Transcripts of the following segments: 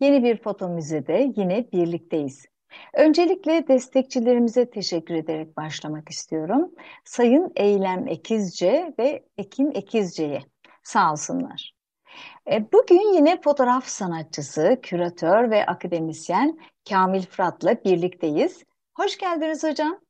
Yeni bir foto müzede yine birlikteyiz. Öncelikle destekçilerimize teşekkür ederek başlamak istiyorum. Sayın Eylem Ekizce ve Ekin Ekizce'ye sağ olsunlar. E, bugün yine fotoğraf sanatçısı, küratör ve akademisyen Kamil Fırat'la birlikteyiz. Hoş geldiniz hocam.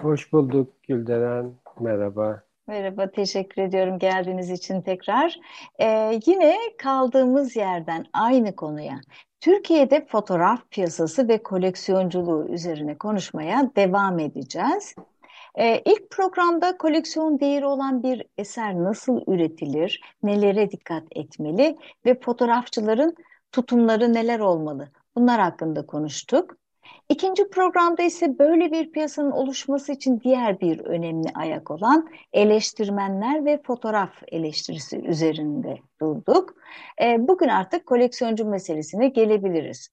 Hoş bulduk Gülderen. Merhaba. Merhaba, teşekkür ediyorum geldiğiniz için tekrar. Ee, yine kaldığımız yerden aynı konuya, Türkiye'de fotoğraf piyasası ve koleksiyonculuğu üzerine konuşmaya devam edeceğiz. Ee, ilk programda koleksiyon değeri olan bir eser nasıl üretilir, nelere dikkat etmeli ve fotoğrafçıların tutumları neler olmalı? Bunlar hakkında konuştuk. İkinci programda ise böyle bir piyasanın oluşması için diğer bir önemli ayak olan eleştirmenler ve fotoğraf eleştirisi üzerinde durduk. E, bugün artık koleksiyoncu meselesine gelebiliriz.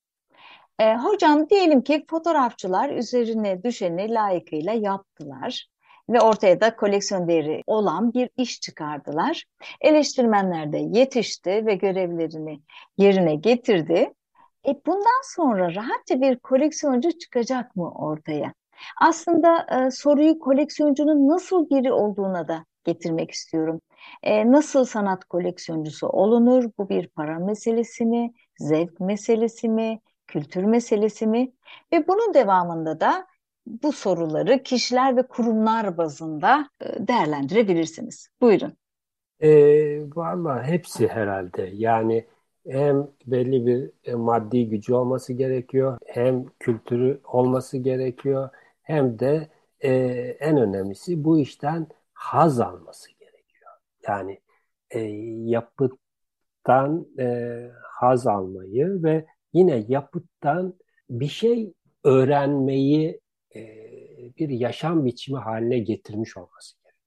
E, hocam diyelim ki fotoğrafçılar üzerine düşeni layıkıyla yaptılar ve ortaya da koleksiyon değeri olan bir iş çıkardılar. Eleştirmenler de yetişti ve görevlerini yerine getirdi. E bundan sonra rahatça bir koleksiyoncu çıkacak mı ortaya? Aslında e, soruyu koleksiyoncunun nasıl biri olduğuna da getirmek istiyorum. E, nasıl sanat koleksiyoncusu olunur? Bu bir para meselesi mi? Zevk meselesi mi? Kültür meselesi mi? Ve bunun devamında da bu soruları kişiler ve kurumlar bazında e, değerlendirebilirsiniz. Buyurun. E, Valla hepsi herhalde. Yani hem belli bir e, maddi gücü olması gerekiyor, hem kültürü olması gerekiyor, hem de e, en önemlisi bu işten haz alması gerekiyor. Yani e, yapıttan e, haz almayı ve yine yapıttan bir şey öğrenmeyi e, bir yaşam biçimi haline getirmiş olması gerekiyor.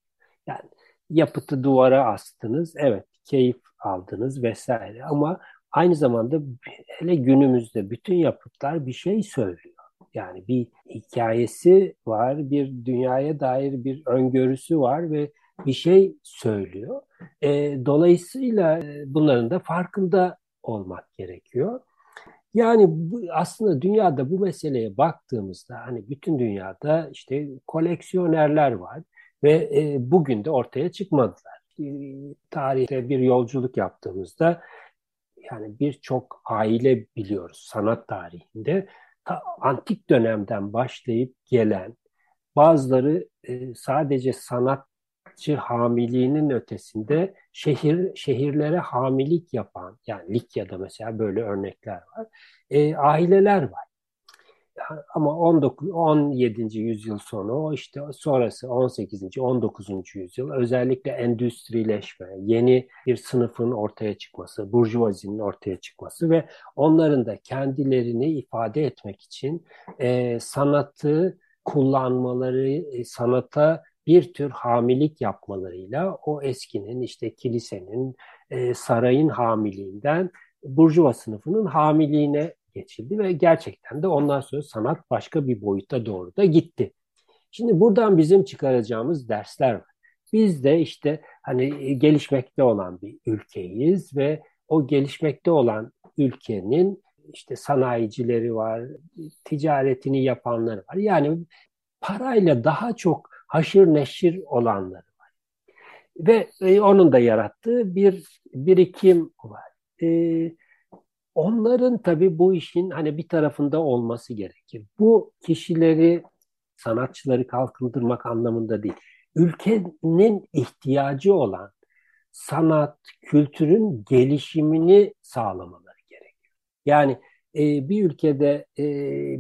Yani yapıtı duvara astınız, evet keyif aldınız vesaire ama aynı zamanda hele günümüzde bütün yapıtlar bir şey söylüyor. Yani bir hikayesi var, bir dünyaya dair bir öngörüsü var ve bir şey söylüyor. E, dolayısıyla bunların da farkında olmak gerekiyor. Yani bu, aslında dünyada bu meseleye baktığımızda hani bütün dünyada işte koleksiyonerler var ve e, bugün de ortaya çıkmadılar. Tarihte bir yolculuk yaptığımızda yani birçok aile biliyoruz sanat tarihinde ta antik dönemden başlayıp gelen bazıları e, sadece sanatçı hamiliğinin ötesinde şehir şehirlere hamilik yapan yani Likya'da mesela böyle örnekler var. E, aileler var ama 19 17. yüzyıl sonu işte sonrası 18. 19. yüzyıl özellikle endüstrileşme, yeni bir sınıfın ortaya çıkması, burjuvazinin ortaya çıkması ve onların da kendilerini ifade etmek için e, sanatı kullanmaları, e, sanata bir tür hamilik yapmalarıyla o eskinin işte kilisenin, e, sarayın hamiliğinden burjuva sınıfının hamiliğine geçildi ve gerçekten de ondan sonra sanat başka bir boyuta doğru da gitti. Şimdi buradan bizim çıkaracağımız dersler var. Biz de işte hani gelişmekte olan bir ülkeyiz ve o gelişmekte olan ülkenin işte sanayicileri var, ticaretini yapanları var. Yani parayla daha çok haşır neşir olanları var. Ve e, onun da yarattığı bir birikim var. E, Onların tabii bu işin hani bir tarafında olması gerekir. Bu kişileri, sanatçıları kalkındırmak anlamında değil. Ülkenin ihtiyacı olan sanat, kültürün gelişimini sağlamaları gerekiyor. Yani e, bir ülkede e,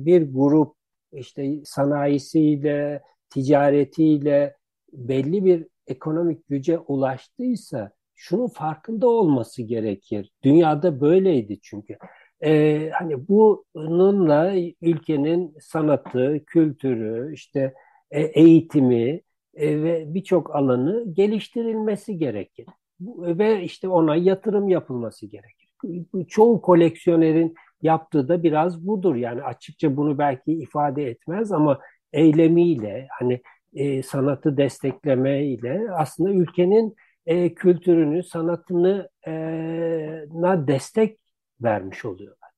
bir grup işte sanayisiyle, ticaretiyle belli bir ekonomik güce ulaştıysa şunun farkında olması gerekir. Dünyada böyleydi çünkü. e, hani bununla ülkenin sanatı, kültürü, işte e, eğitimi e, ve birçok alanı geliştirilmesi gerekir. Ve işte ona yatırım yapılması gerekir. Çoğu koleksiyonerin yaptığı da biraz budur. Yani açıkça bunu belki ifade etmez ama eylemiyle hani e, sanatı desteklemeyle aslında ülkenin e, kültürünü, sanatını e, na destek vermiş oluyorlar.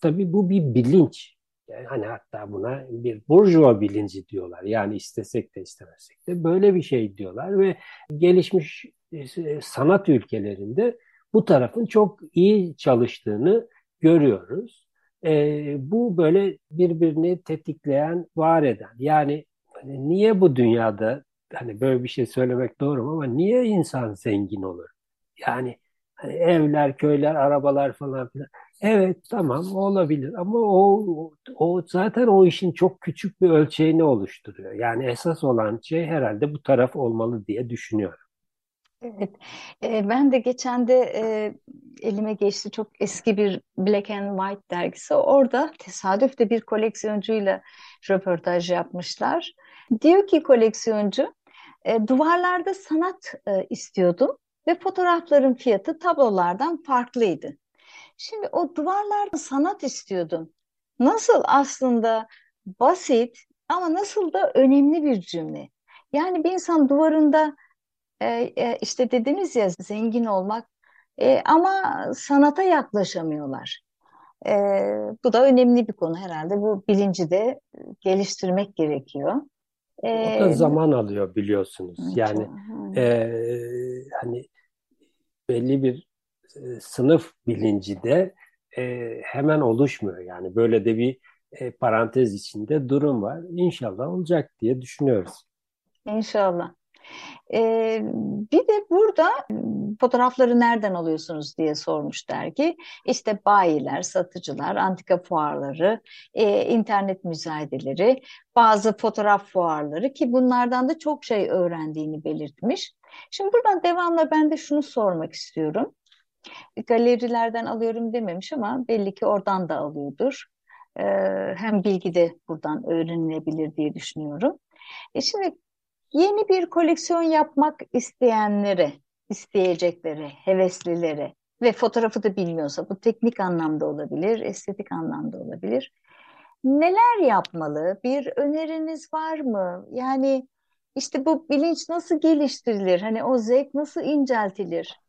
Tabii bu bir bilinç. Yani hani hatta buna bir burjuva bilinci diyorlar. Yani istesek de istemesek de böyle bir şey diyorlar ve gelişmiş e, sanat ülkelerinde bu tarafın çok iyi çalıştığını görüyoruz. E, bu böyle birbirini tetikleyen, var eden. Yani hani niye bu dünyada hani böyle bir şey söylemek doğru mu ama niye insan zengin olur? Yani hani evler, köyler, arabalar falan filan. Evet tamam olabilir ama o, o zaten o işin çok küçük bir ölçeğini oluşturuyor. Yani esas olan şey herhalde bu taraf olmalı diye düşünüyorum. Evet, e, ben de geçen de e, elime geçti çok eski bir Black and White dergisi. Orada tesadüfte bir koleksiyoncuyla röportaj yapmışlar. Diyor ki koleksiyoncu, e, duvarlarda sanat e, istiyordum ve fotoğrafların fiyatı tablolardan farklıydı. Şimdi o duvarlarda sanat istiyordum. Nasıl aslında basit ama nasıl da önemli bir cümle. Yani bir insan duvarında e, e, işte dediniz ya zengin olmak e, ama sanata yaklaşamıyorlar. E, bu da önemli bir konu herhalde. Bu bilinci de geliştirmek gerekiyor. O da zaman alıyor biliyorsunuz. Yani e, hani belli bir e, sınıf bilinci de e, hemen oluşmuyor. Yani böyle de bir e, parantez içinde durum var. İnşallah olacak diye düşünüyoruz. İnşallah. Ee, bir de burada fotoğrafları nereden alıyorsunuz diye sormuş dergi. İşte bayiler, satıcılar, antika fuarları, e, internet müzayedeleri, bazı fotoğraf fuarları ki bunlardan da çok şey öğrendiğini belirtmiş. Şimdi buradan devamla ben de şunu sormak istiyorum. Galerilerden alıyorum dememiş ama belli ki oradan da alıyordur. Ee, hem bilgi de buradan öğrenilebilir diye düşünüyorum. E şimdi Yeni bir koleksiyon yapmak isteyenlere, isteyecekleri, heveslilere ve fotoğrafı da bilmiyorsa bu teknik anlamda olabilir, estetik anlamda olabilir. Neler yapmalı? Bir öneriniz var mı? Yani işte bu bilinç nasıl geliştirilir? Hani o zevk nasıl inceltilir?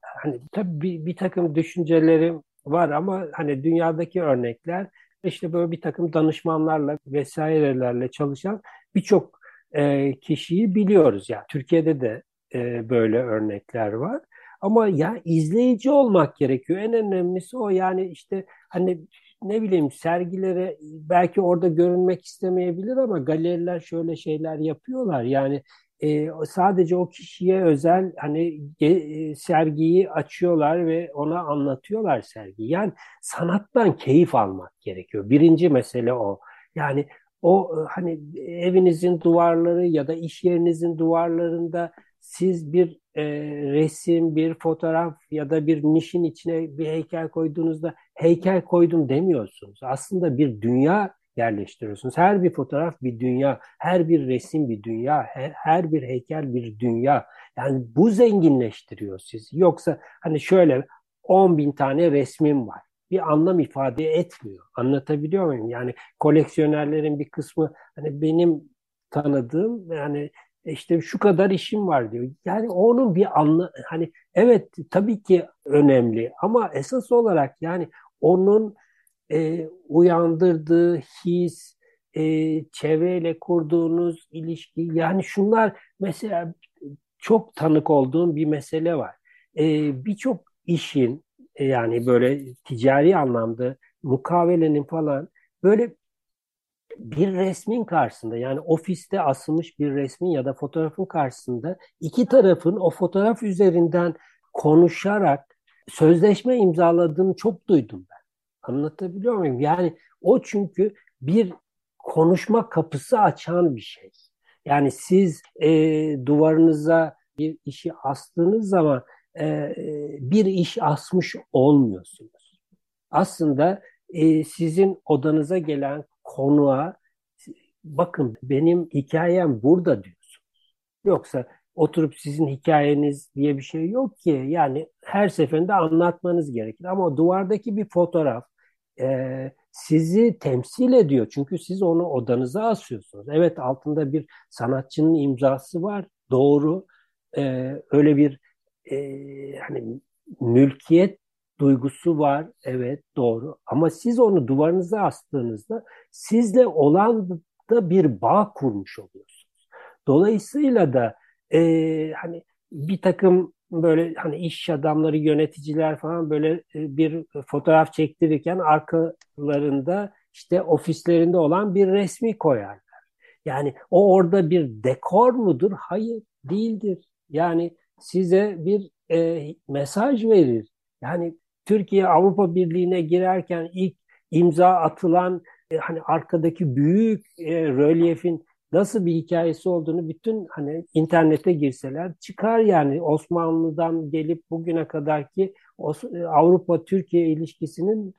Hani tabii bir, bir takım düşüncelerim var ama hani dünyadaki örnekler işte böyle bir takım danışmanlarla vesairelerle çalışan birçok e, kişiyi biliyoruz. Yani Türkiye'de de e, böyle örnekler var. Ama ya izleyici olmak gerekiyor. En önemlisi o. Yani işte hani ne bileyim sergilere belki orada görünmek istemeyebilir ama galeriler şöyle şeyler yapıyorlar. Yani e, sadece o kişiye özel hani e, sergiyi açıyorlar ve ona anlatıyorlar sergiyi. Yani sanattan keyif almak gerekiyor. Birinci mesele o. Yani o e, hani evinizin duvarları ya da iş yerinizin duvarlarında siz bir e, resim, bir fotoğraf ya da bir nişin içine bir heykel koyduğunuzda heykel koydum demiyorsunuz. Aslında bir dünya yerleştiriyorsunuz. Her bir fotoğraf bir dünya, her bir resim bir dünya, her, her bir heykel bir dünya. Yani bu zenginleştiriyor sizi. Yoksa hani şöyle 10 bin tane resmim var bir anlam ifade etmiyor. Anlatabiliyor muyum? Yani koleksiyonerlerin bir kısmı hani benim tanıdığım yani işte şu kadar işim var diyor. Yani onun bir anla hani evet tabii ki önemli ama esas olarak yani onun e, uyandırdığı his, e, çevreyle kurduğunuz ilişki yani şunlar mesela çok tanık olduğum bir mesele var. E, Birçok işin yani böyle ticari anlamda mukavelenin falan böyle bir resmin karşısında yani ofiste asılmış bir resmin ya da fotoğrafın karşısında iki tarafın o fotoğraf üzerinden konuşarak sözleşme imzaladığını çok duydum ben. Anlatabiliyor muyum? Yani o çünkü bir konuşma kapısı açan bir şey. Yani siz e, duvarınıza bir işi astığınız zaman e, bir iş asmış olmuyorsunuz. aslında e, sizin odanıza gelen konuğa bakın benim hikayem burada diyorsunuz. Yoksa oturup sizin hikayeniz diye bir şey yok ki. Yani her seferinde anlatmanız gerekir. Ama duvardaki bir fotoğraf e, sizi temsil ediyor. Çünkü siz onu odanıza asıyorsunuz. Evet altında bir sanatçının imzası var. Doğru. E, öyle bir e, hani mülkiyet duygusu var. Evet doğru. Ama siz onu duvarınıza astığınızda sizle olan da bir bağ kurmuş oluyorsunuz. Dolayısıyla da e, hani bir takım böyle hani iş adamları, yöneticiler falan böyle bir fotoğraf çektirirken arkalarında işte ofislerinde olan bir resmi koyarlar. Yani o orada bir dekor mudur? Hayır, değildir. Yani size bir e, mesaj verir. Yani Türkiye Avrupa Birliği'ne girerken ilk imza atılan e, hani arkadaki büyük e, rölyefin nasıl bir hikayesi olduğunu bütün hani internete girseler çıkar yani Osmanlı'dan gelip bugüne kadar ki e, Avrupa-Türkiye ilişkisinin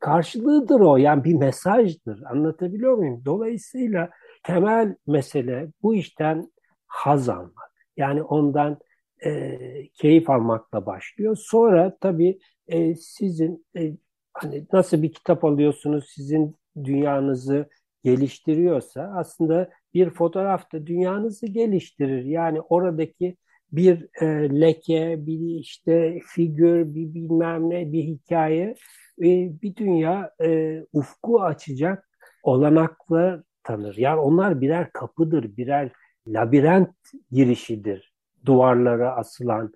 karşılığıdır o. Yani bir mesajdır. Anlatabiliyor muyum? Dolayısıyla temel mesele bu işten haz almak. Yani ondan e, keyif almakla başlıyor. Sonra tabii e, sizin e, hani nasıl bir kitap alıyorsunuz, sizin dünyanızı geliştiriyorsa aslında bir fotoğraf da dünyanızı geliştirir. Yani oradaki bir e, leke, bir işte figür, bir bilmem ne, bir hikaye, e, bir dünya e, ufku açacak olanaklar tanır. Yani onlar birer kapıdır, birer labirent girişidir duvarlara asılan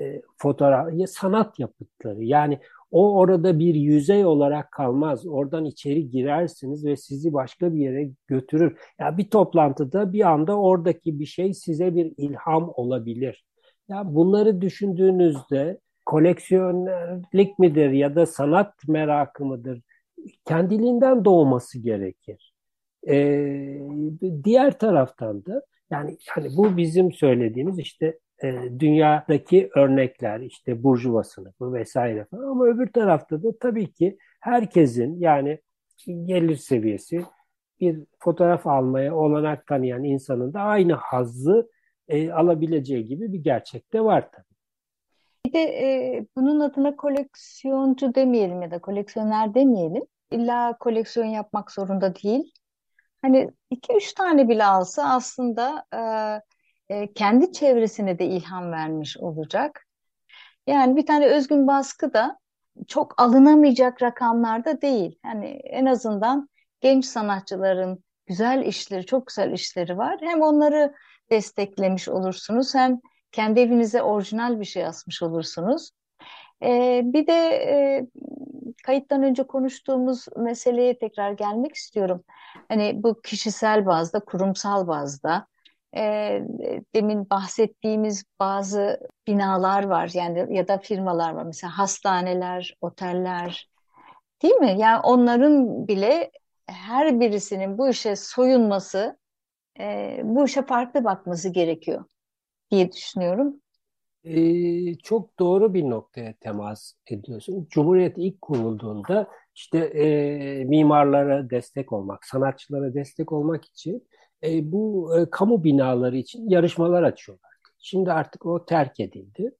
e, fotoğraf, sanat yapıtları. Yani o orada bir yüzey olarak kalmaz. Oradan içeri girersiniz ve sizi başka bir yere götürür. Ya bir toplantıda bir anda oradaki bir şey size bir ilham olabilir. Ya bunları düşündüğünüzde koleksiyonerlik midir ya da sanat merakı mıdır? Kendiliğinden doğması gerekir. Ee, diğer taraftan da yani hani bu bizim söylediğimiz işte e, dünyadaki örnekler işte burjuva sınıfı vesaire falan ama öbür tarafta da tabii ki herkesin yani gelir seviyesi bir fotoğraf almaya olanak tanıyan insanın da aynı hazzı e, alabileceği gibi bir gerçek de var tabii. Bir de e, bunun adına koleksiyoncu demeyelim ya da koleksiyoner demeyelim. İlla koleksiyon yapmak zorunda değil. Hani iki üç tane bile alsa aslında e, kendi çevresine de ilham vermiş olacak. Yani bir tane özgün baskı da çok alınamayacak rakamlarda değil. Yani en azından genç sanatçıların güzel işleri, çok güzel işleri var. Hem onları desteklemiş olursunuz hem kendi evinize orijinal bir şey asmış olursunuz. Ee, bir de e, kayıttan önce konuştuğumuz meseleye tekrar gelmek istiyorum. Hani bu kişisel bazda, kurumsal bazda e, demin bahsettiğimiz bazı binalar var yani ya da firmalar var mesela hastaneler, oteller değil mi? Yani onların bile her birisinin bu işe soyunması, e, bu işe farklı bakması gerekiyor diye düşünüyorum. Çok doğru bir noktaya temas ediyorsun. Cumhuriyet ilk kurulduğunda işte e, mimarlara destek olmak, sanatçılara destek olmak için e, bu e, kamu binaları için yarışmalar açıyorlar. Şimdi artık o terk edildi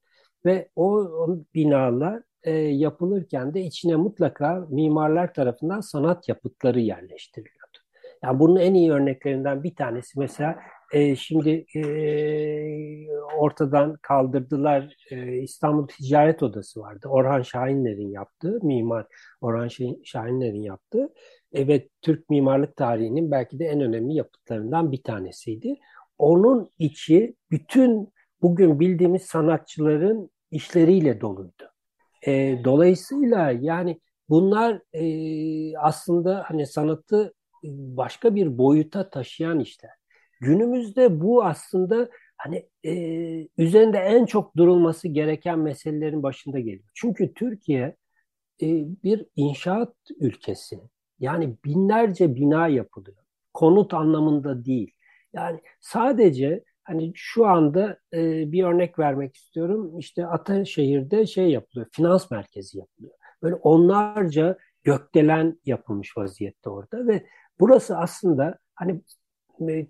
ve o, o binalar e, yapılırken de içine mutlaka mimarlar tarafından sanat yapıtları yerleştiriliyordu. Yani bunun en iyi örneklerinden bir tanesi mesela e, şimdi e, ortadan kaldırdılar e, İstanbul Ticaret Odası vardı. Orhan Şahinler'in yaptığı, mimar Orhan Şahinler'in yaptığı evet Türk mimarlık tarihinin belki de en önemli yapıtlarından bir tanesiydi. Onun içi bütün bugün bildiğimiz sanatçıların işleriyle doluydu. E, dolayısıyla yani bunlar e, aslında hani sanatı başka bir boyuta taşıyan işler. Günümüzde bu aslında hani e, üzerinde en çok durulması gereken meselelerin başında geliyor. Çünkü Türkiye e, bir inşaat ülkesi. Yani binlerce bina yapılıyor. Konut anlamında değil. Yani sadece hani şu anda e, bir örnek vermek istiyorum. İşte Ataşehir'de şey yapılıyor, finans merkezi yapılıyor. böyle onlarca gökdelen yapılmış vaziyette orada ve burası aslında hani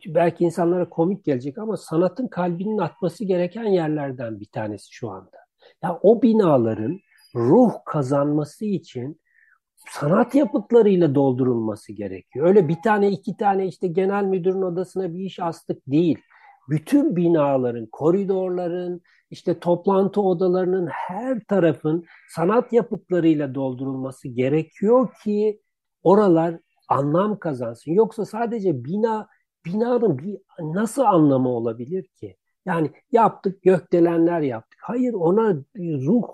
belki insanlara komik gelecek ama sanatın kalbinin atması gereken yerlerden bir tanesi şu anda. Ya o binaların ruh kazanması için sanat yapıtlarıyla doldurulması gerekiyor. Öyle bir tane iki tane işte genel müdürün odasına bir iş astık değil. Bütün binaların, koridorların, işte toplantı odalarının her tarafın sanat yapıtlarıyla doldurulması gerekiyor ki oralar anlam kazansın. Yoksa sadece bina binanın bir nasıl anlamı olabilir ki? Yani yaptık gökdelenler yaptık. Hayır ona ruh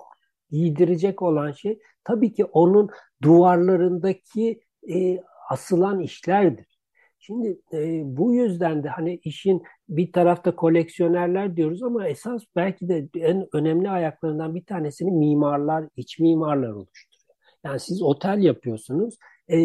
giydirecek olan şey tabii ki onun duvarlarındaki e, asılan işlerdir. Şimdi e, bu yüzden de hani işin bir tarafta koleksiyonerler diyoruz ama esas belki de en önemli ayaklarından bir tanesini mimarlar, iç mimarlar oluşturuyor. Yani siz otel yapıyorsunuz, e,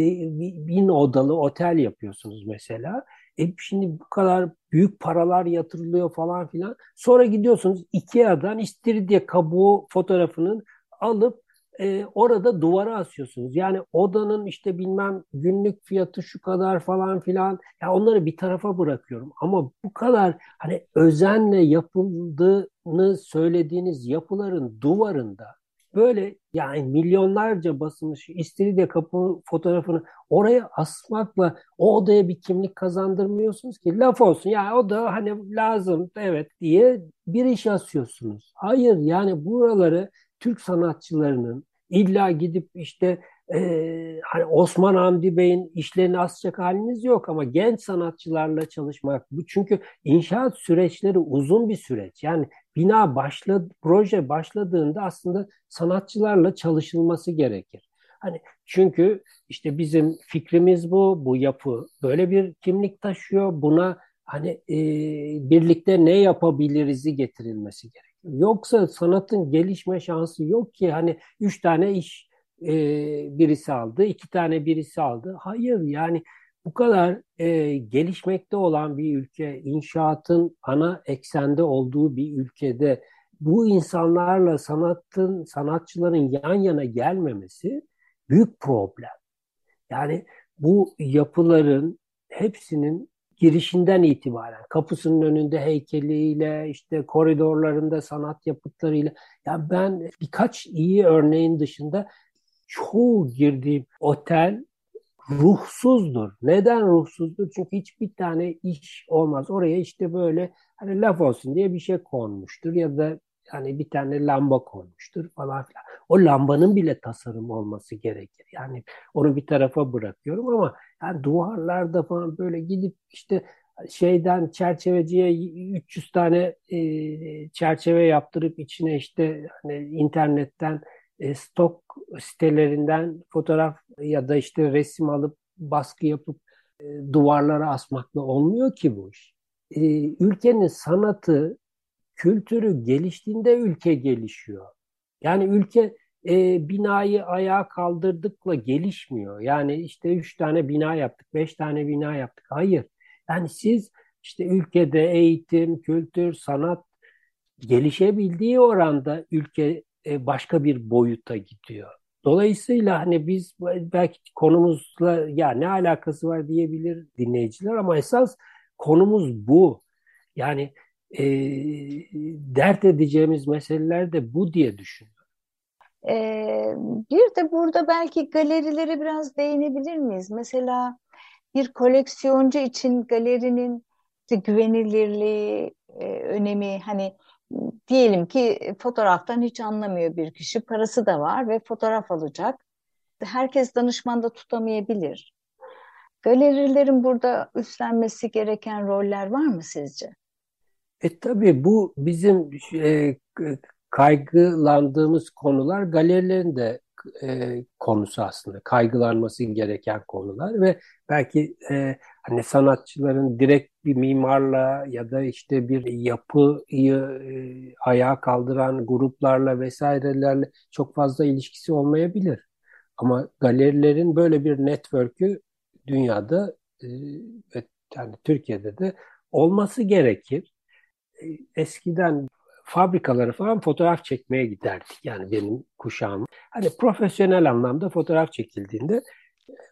bin odalı otel yapıyorsunuz mesela. E şimdi bu kadar büyük paralar yatırılıyor falan filan. Sonra gidiyorsunuz Ikea'dan istiridye kabuğu fotoğrafının alıp e, orada duvara asıyorsunuz. Yani odanın işte bilmem günlük fiyatı şu kadar falan filan. Ya onları bir tarafa bırakıyorum. Ama bu kadar hani özenle yapıldığını söylediğiniz yapıların duvarında böyle yani milyonlarca basılmış istiridye kapı fotoğrafını oraya asmakla o odaya bir kimlik kazandırmıyorsunuz ki. Laf olsun ya o da hani lazım evet diye bir iş asıyorsunuz. Hayır yani buraları Türk sanatçılarının illa gidip işte e, hani Osman Hamdi Bey'in işlerini asacak haliniz yok ama genç sanatçılarla çalışmak bu çünkü inşaat süreçleri uzun bir süreç. Yani bina başladı, proje başladığında aslında sanatçılarla çalışılması gerekir. Hani çünkü işte bizim fikrimiz bu, bu yapı böyle bir kimlik taşıyor. Buna hani e, birlikte ne yapabiliriz'i getirilmesi gerekiyor. Yoksa sanatın gelişme şansı yok ki hani üç tane iş e, birisi aldı, iki tane birisi aldı. Hayır yani bu kadar e, gelişmekte olan bir ülke, inşaatın ana eksende olduğu bir ülkede bu insanlarla sanatın, sanatçıların yan yana gelmemesi büyük problem. Yani bu yapıların hepsinin girişinden itibaren kapısının önünde heykeliyle işte koridorlarında sanat yapıtlarıyla ya ben birkaç iyi örneğin dışında çoğu girdiğim otel ruhsuzdur. Neden ruhsuzdur? Çünkü hiçbir tane iş olmaz. Oraya işte böyle hani laf olsun diye bir şey konmuştur ya da yani bir tane lamba konmuştur falan filan. O lambanın bile tasarım olması gerekir. Yani onu bir tarafa bırakıyorum ama yani duvarlarda falan böyle gidip işte şeyden çerçeveciye 300 tane e, çerçeve yaptırıp içine işte hani internetten e, stok sitelerinden fotoğraf ya da işte resim alıp baskı yapıp e, duvarlara asmakla olmuyor ki bu iş. E, ülkenin sanatı, kültürü geliştiğinde ülke gelişiyor. Yani ülke e, binayı ayağa kaldırdıkla gelişmiyor. Yani işte üç tane bina yaptık, beş tane bina yaptık. Hayır. Yani siz işte ülkede eğitim, kültür, sanat gelişebildiği oranda ülke başka bir boyuta gidiyor. Dolayısıyla hani biz belki konumuzla ya ne alakası var diyebilir dinleyiciler ama esas konumuz bu. Yani e, dert edeceğimiz meseleler de bu diye düşünüyorum. Ee, bir de burada belki galerilere biraz değinebilir miyiz? Mesela bir koleksiyoncu için galerinin güvenilirliği, e, önemi hani diyelim ki fotoğraftan hiç anlamıyor bir kişi, parası da var ve fotoğraf alacak. Herkes danışmanda tutamayabilir. Galerilerin burada üstlenmesi gereken roller var mı sizce? E tabii bu bizim e, kaygılandığımız konular galerilerin de e, konusu aslında kaygılanması gereken konular ve belki e, hani sanatçıların direkt bir mimarla ya da işte bir yapıyı e, ayağa kaldıran gruplarla vesairelerle çok fazla ilişkisi olmayabilir. Ama galerilerin böyle bir network'ü dünyada e, ve yani Türkiye'de de olması gerekir. E, eskiden fabrikalara falan fotoğraf çekmeye giderdik. Yani benim kuşağım. Hani profesyonel anlamda fotoğraf çekildiğinde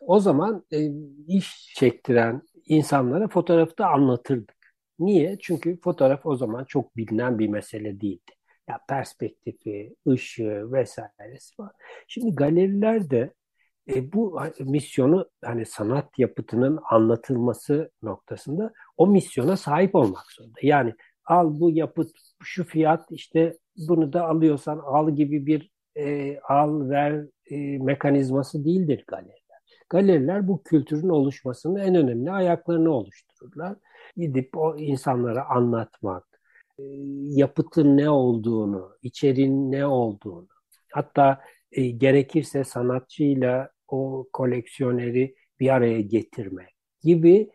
o zaman e, iş çektiren insanlara fotoğrafı da anlatırdık. Niye? Çünkü fotoğraf o zaman çok bilinen bir mesele değildi. Ya perspektifi, ışığı vesairesi var. Şimdi galeriler de e, bu misyonu hani sanat yapıtının anlatılması noktasında o misyona sahip olmak zorunda. Yani al bu yapıt şu fiyat işte bunu da alıyorsan al gibi bir e, al ver e, mekanizması değildir galeriler. Galeriler bu kültürün oluşmasının en önemli ayaklarını oluştururlar. Gidip o insanlara anlatmak, e, yapıtın ne olduğunu, içeriğin ne olduğunu, hatta e, gerekirse sanatçıyla o koleksiyoneri bir araya getirmek gibi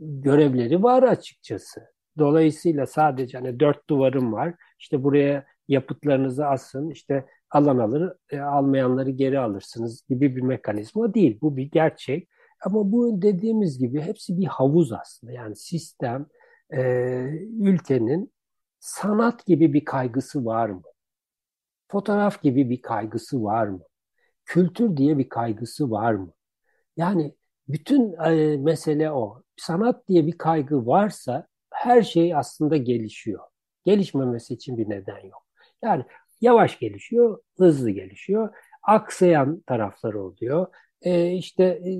görevleri var açıkçası. Dolayısıyla sadece hani dört duvarım var. İşte buraya yapıtlarınızı asın. İşte alan alır, e, almayanları geri alırsınız gibi bir mekanizma değil. Bu bir gerçek. Ama bu dediğimiz gibi hepsi bir havuz aslında. Yani sistem e, ülkenin sanat gibi bir kaygısı var mı? Fotoğraf gibi bir kaygısı var mı? Kültür diye bir kaygısı var mı? Yani bütün e, mesele o. Sanat diye bir kaygı varsa her şey aslında gelişiyor. Gelişmemesi için bir neden yok. Yani yavaş gelişiyor, hızlı gelişiyor. Aksayan taraflar oluyor. E, işte e,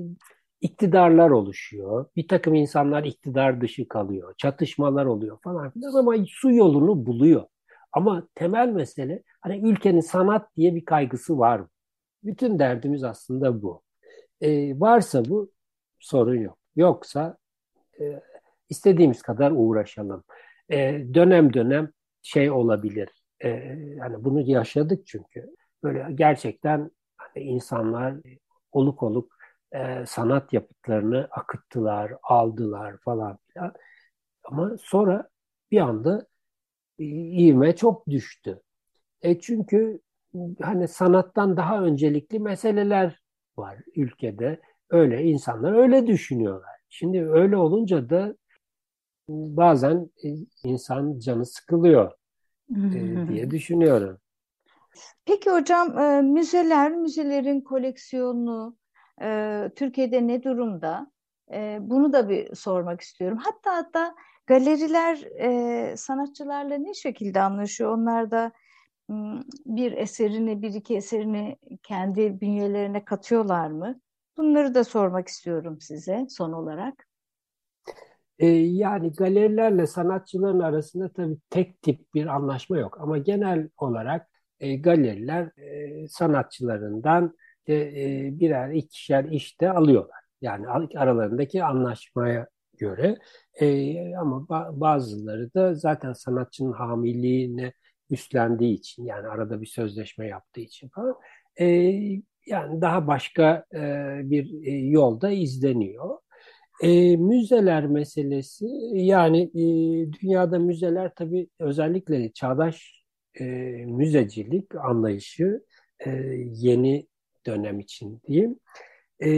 iktidarlar oluşuyor. Bir takım insanlar iktidar dışı kalıyor. Çatışmalar oluyor falan filan ama su yolunu buluyor. Ama temel mesele hani ülkenin sanat diye bir kaygısı var mı? Bütün derdimiz aslında bu. E, varsa bu sorun yok. Yoksa e, istediğimiz kadar uğraşalım. E, dönem dönem şey olabilir. E, yani bunu yaşadık çünkü. Böyle gerçekten hani insanlar oluk oluk e, sanat yapıtlarını akıttılar, aldılar falan filan. Ama sonra bir anda e, ivme çok düştü. E çünkü hani sanattan daha öncelikli meseleler var ülkede. Öyle insanlar öyle düşünüyorlar. Şimdi öyle olunca da bazen e, insan canı sıkılıyor e, diye düşünüyorum. Peki hocam e, müzeler, müzelerin koleksiyonu Türkiye'de ne durumda? Bunu da bir sormak istiyorum. Hatta hatta galeriler sanatçılarla ne şekilde anlaşıyor? Onlar da bir eserini, bir iki eserini kendi bünyelerine katıyorlar mı? Bunları da sormak istiyorum size son olarak. E, yani galerilerle sanatçıların arasında tabii tek tip bir anlaşma yok. Ama genel olarak e, galeriler e, sanatçılarından e, birer ikişer işte alıyorlar. Yani aralarındaki anlaşmaya göre. Ama bazıları da zaten sanatçının hamiliğine üstlendiği için yani arada bir sözleşme yaptığı için falan yani daha başka bir yolda izleniyor. E, müzeler meselesi yani e, dünyada müzeler tabii özellikle çağdaş e, müzecilik anlayışı e, yeni dönem için diyeyim e,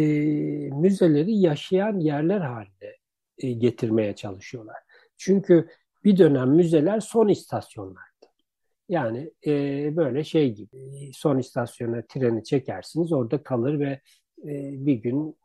müzeleri yaşayan yerler haline e, getirmeye çalışıyorlar. Çünkü bir dönem müzeler son istasyonlar. Yani e, böyle şey gibi son istasyona treni çekersiniz orada kalır ve e, bir gün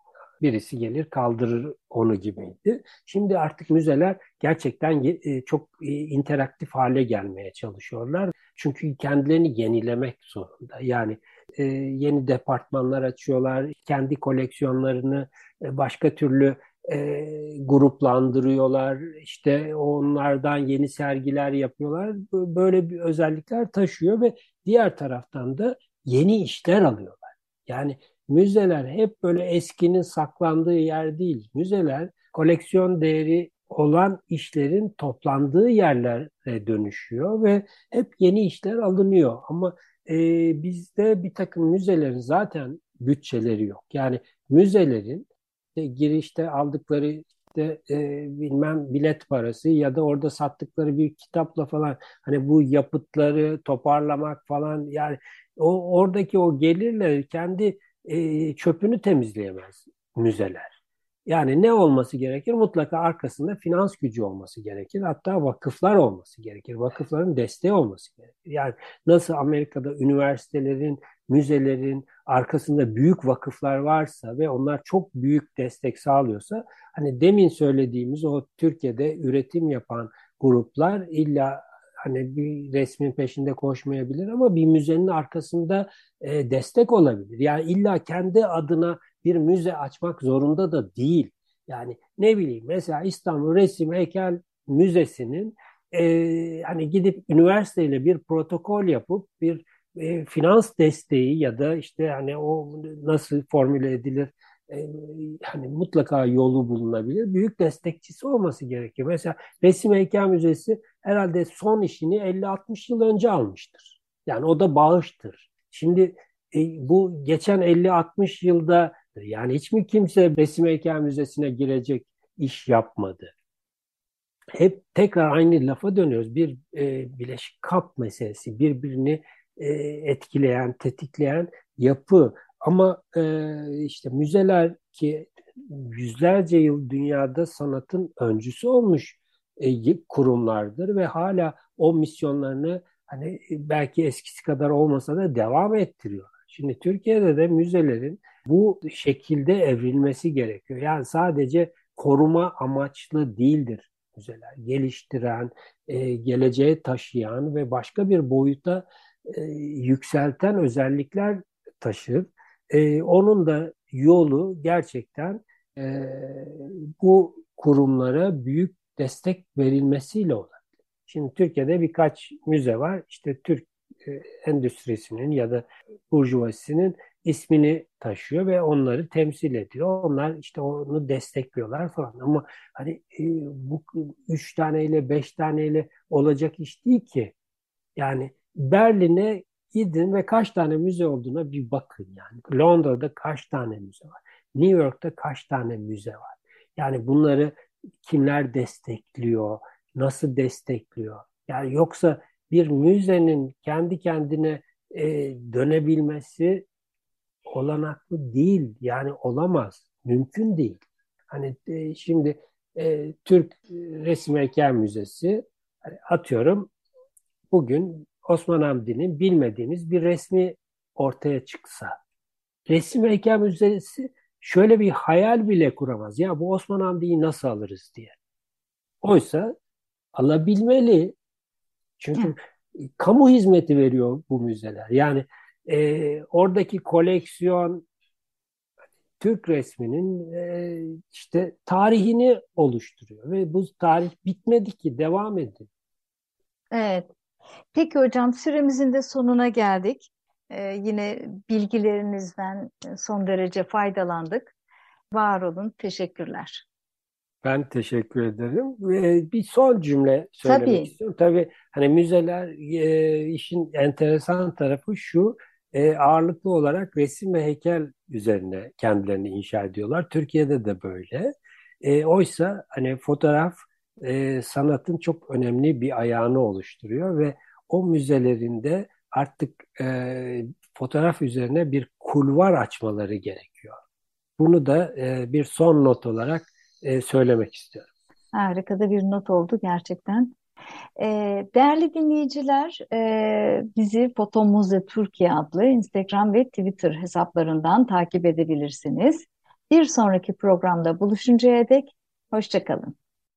birisi gelir kaldırır onu gibiydi. Şimdi artık müzeler gerçekten e, çok e, interaktif hale gelmeye çalışıyorlar. Çünkü kendilerini yenilemek zorunda. Yani e, yeni departmanlar açıyorlar, kendi koleksiyonlarını başka türlü gruplandırıyorlar. İşte onlardan yeni sergiler yapıyorlar. Böyle bir özellikler taşıyor ve diğer taraftan da yeni işler alıyorlar. Yani müzeler hep böyle eskinin saklandığı yer değil. Müzeler koleksiyon değeri olan işlerin toplandığı yerlere dönüşüyor ve hep yeni işler alınıyor. Ama e, bizde bir takım müzelerin zaten bütçeleri yok. Yani müzelerin işte girişte aldıkları işte e, bilmem bilet parası ya da orada sattıkları bir kitapla falan hani bu yapıtları toparlamak falan yani o oradaki o gelirle kendi e, çöpünü temizleyemez müzeler. Yani ne olması gerekir? Mutlaka arkasında finans gücü olması gerekir. Hatta vakıflar olması gerekir. Vakıfların desteği olması gerekir. Yani nasıl Amerika'da üniversitelerin, müzelerin arkasında büyük vakıflar varsa ve onlar çok büyük destek sağlıyorsa hani demin söylediğimiz o Türkiye'de üretim yapan gruplar illa hani bir resmin peşinde koşmayabilir ama bir müzenin arkasında e, destek olabilir. Yani illa kendi adına bir müze açmak zorunda da değil. Yani ne bileyim mesela İstanbul Resim Heykel Müzesi'nin e, hani gidip üniversiteyle bir protokol yapıp bir e, finans desteği ya da işte hani o nasıl formüle edilir e, hani mutlaka yolu bulunabilir. Büyük destekçisi olması gerekiyor. Mesela Resim Heykel Müzesi herhalde son işini 50-60 yıl önce almıştır. Yani o da bağıştır. Şimdi e, bu geçen 50-60 yılda yani hiç mi kimse Resim Heykel Müzesi'ne girecek iş yapmadı? Hep tekrar aynı lafa dönüyoruz. Bir e, bileşik kap meselesi, birbirini e, etkileyen, tetikleyen yapı. Ama e, işte müzeler ki yüzlerce yıl dünyada sanatın öncüsü olmuş e, kurumlardır ve hala o misyonlarını hani belki eskisi kadar olmasa da devam ettiriyorlar. Şimdi Türkiye'de de müzelerin bu şekilde evrilmesi gerekiyor. Yani sadece koruma amaçlı değildir müzeler. Geliştiren, e, geleceğe taşıyan ve başka bir boyuta e, yükselten özellikler taşır. E, onun da yolu gerçekten e, bu kurumlara büyük destek verilmesiyle olabilir. Şimdi Türkiye'de birkaç müze var. İşte Türk e, endüstrisinin ya da burjuvasinin ismini taşıyor ve onları temsil ediyor. Onlar işte onu destekliyorlar falan. Ama hani e, bu üç taneyle beş taneyle olacak iş değil ki. Yani Berlin'e gidin ve kaç tane müze olduğuna bir bakın yani. Londra'da kaç tane müze var? New York'ta kaç tane müze var? Yani bunları kimler destekliyor? Nasıl destekliyor? Yani yoksa bir müzenin kendi kendine e, dönebilmesi olanaklı değil. Yani olamaz. Mümkün değil. Hani e, şimdi e, Türk Resim Heykel Müzesi hani atıyorum bugün Osman Hamdi'nin bilmediğimiz bir resmi ortaya çıksa Resim Heykel Müzesi şöyle bir hayal bile kuramaz. Ya bu Osman Hamdi'yi nasıl alırız diye. Oysa alabilmeli. Çünkü kamu hizmeti veriyor bu müzeler. Yani e, oradaki koleksiyon Türk resminin e, işte tarihini oluşturuyor ve bu tarih bitmedi ki devam ediyor. Evet. Peki hocam süremizin de sonuna geldik. Ee, yine bilgilerinizden son derece faydalandık. Var olun. Teşekkürler. Ben teşekkür ederim. Ee, bir son cümle söylemek Tabii. istiyorum. Tabii hani müzeler e, işin enteresan tarafı şu e, ağırlıklı olarak resim ve heykel üzerine kendilerini inşa ediyorlar. Türkiye'de de böyle. E, oysa hani fotoğraf e, sanatın çok önemli bir ayağını oluşturuyor ve o müzelerinde artık e, fotoğraf üzerine bir kulvar açmaları gerekiyor. Bunu da e, bir son not olarak e, söylemek istiyorum. Harika da bir not oldu gerçekten. Ee, değerli dinleyiciler, e, bizi Foto Muze Türkiye adlı Instagram ve Twitter hesaplarından takip edebilirsiniz. Bir sonraki programda buluşuncaya dek hoşçakalın.